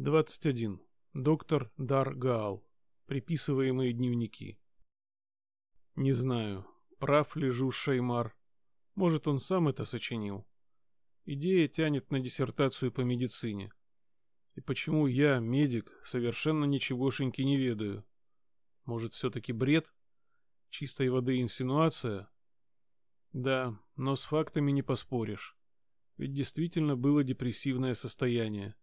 21. Доктор Дар Гаал. Приписываемые дневники. Не знаю, прав ли Жуж Шаймар. Может, он сам это сочинил. Идея тянет на диссертацию по медицине. И почему я, медик, совершенно ничегошеньки не ведаю? Может, все-таки бред? Чистой воды инсинуация? Да, но с фактами не поспоришь. Ведь действительно было депрессивное состояние.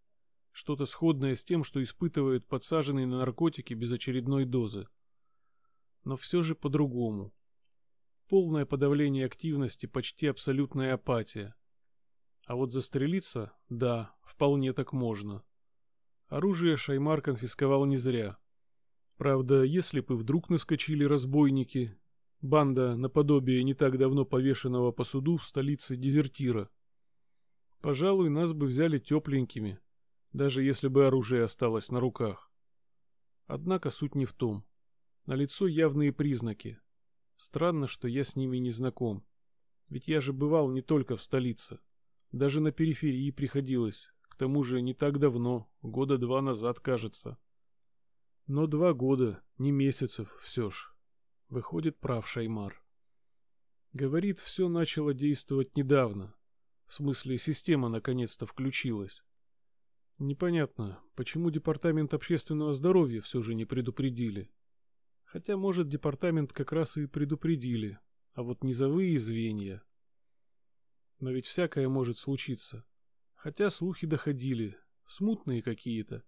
Что-то сходное с тем, что испытывают подсаженные на наркотики без очередной дозы. Но все же по-другому. Полное подавление активности, почти абсолютная апатия. А вот застрелиться, да, вполне так можно. Оружие Шаймар конфисковал не зря. Правда, если бы вдруг наскочили разбойники, банда наподобие не так давно повешенного по суду в столице дезертира, пожалуй, нас бы взяли тепленькими, даже если бы оружие осталось на руках. Однако суть не в том. На лицо явные признаки. Странно, что я с ними не знаком. Ведь я же бывал не только в столице. Даже на периферии приходилось. К тому же не так давно, года два назад, кажется. Но два года, не месяцев, все ж. Выходит, прав Шаймар. Говорит, все начало действовать недавно. В смысле, система наконец-то включилась. Непонятно, почему департамент общественного здоровья все же не предупредили. Хотя, может, департамент как раз и предупредили, а вот низовые звенья. Но ведь всякое может случиться. Хотя слухи доходили, смутные какие-то,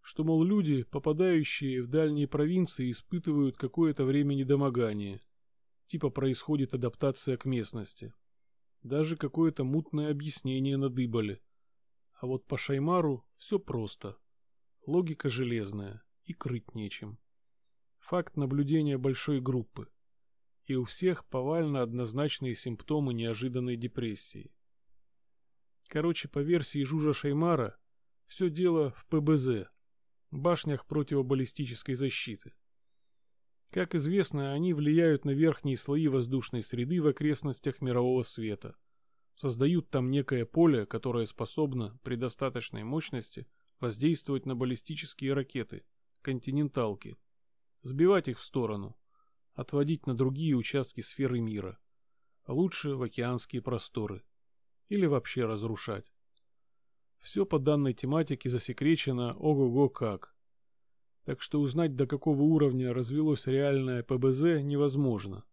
что, мол, люди, попадающие в дальние провинции, испытывают какое-то время недомогание. Типа происходит адаптация к местности. Даже какое-то мутное объяснение надыбали – а вот по Шаймару все просто. Логика железная, и крыть нечем. Факт наблюдения большой группы. И у всех повально однозначные симптомы неожиданной депрессии. Короче, по версии Жужа Шаймара, все дело в ПБЗ, башнях противобаллистической защиты. Как известно, они влияют на верхние слои воздушной среды в окрестностях мирового света – создают там некое поле, которое способно при достаточной мощности воздействовать на баллистические ракеты, континенталки, сбивать их в сторону, отводить на другие участки сферы мира, а лучше в океанские просторы, или вообще разрушать. Все по данной тематике засекречено ого-го как. Так что узнать, до какого уровня развелось реальное ПБЗ, невозможно.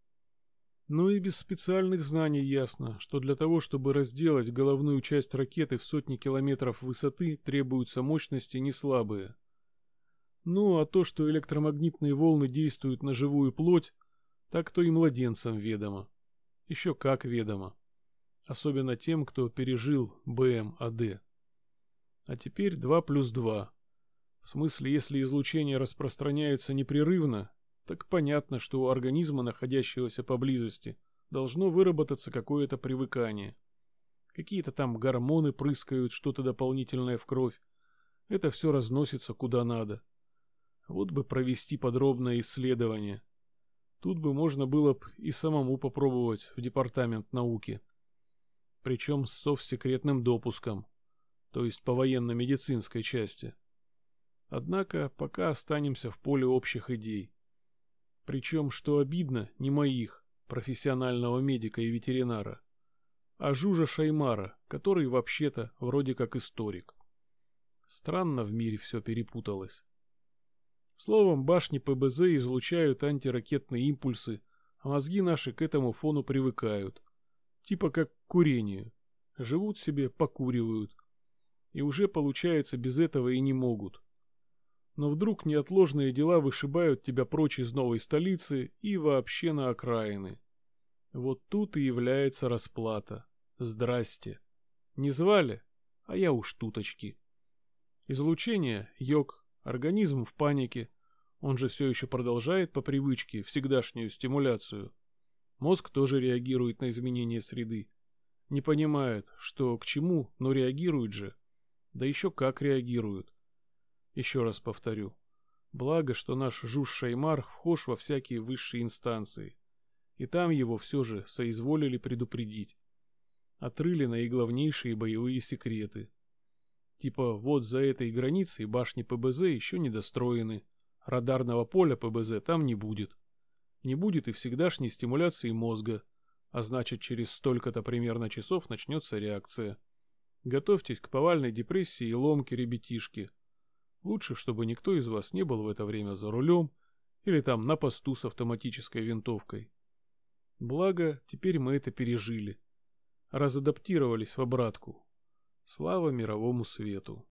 Но и без специальных знаний ясно, что для того, чтобы разделать головную часть ракеты в сотни километров высоты, требуются мощности не слабые. Ну, а то, что электромагнитные волны действуют на живую плоть, так то и младенцам ведомо. Еще как ведомо. Особенно тем, кто пережил БМАД. А теперь 2 плюс 2. В смысле, если излучение распространяется непрерывно, так понятно, что у организма, находящегося поблизости, должно выработаться какое-то привыкание. Какие-то там гормоны прыскают, что-то дополнительное в кровь. Это все разносится куда надо. Вот бы провести подробное исследование. Тут бы можно было бы и самому попробовать в департамент науки. Причем с совсекретным допуском, то есть по военно-медицинской части. Однако пока останемся в поле общих идей. Причем, что обидно, не моих, профессионального медика и ветеринара, а Жужа Шаймара, который вообще-то вроде как историк. Странно в мире все перепуталось. Словом, башни ПБЗ излучают антиракетные импульсы, а мозги наши к этому фону привыкают. Типа как к курению. Живут себе, покуривают. И уже, получается, без этого и не могут но вдруг неотложные дела вышибают тебя прочь из новой столицы и вообще на окраины. Вот тут и является расплата. Здрасте. Не звали? А я уж туточки. Излучение, йог, организм в панике. Он же все еще продолжает по привычке всегдашнюю стимуляцию. Мозг тоже реагирует на изменения среды. Не понимает, что к чему, но реагирует же. Да еще как реагируют. Еще раз повторю. Благо, что наш Жуж Шаймар вхож во всякие высшие инстанции. И там его все же соизволили предупредить. Отрыли наиглавнейшие боевые секреты. Типа вот за этой границей башни ПБЗ еще не достроены, радарного поля ПБЗ там не будет. Не будет и всегдашней стимуляции мозга, а значит через столько-то примерно часов начнется реакция. Готовьтесь к повальной депрессии и ломке, ребятишки. Лучше, чтобы никто из вас не был в это время за рулем или там на посту с автоматической винтовкой. Благо, теперь мы это пережили. Разадаптировались в обратку. Слава мировому свету.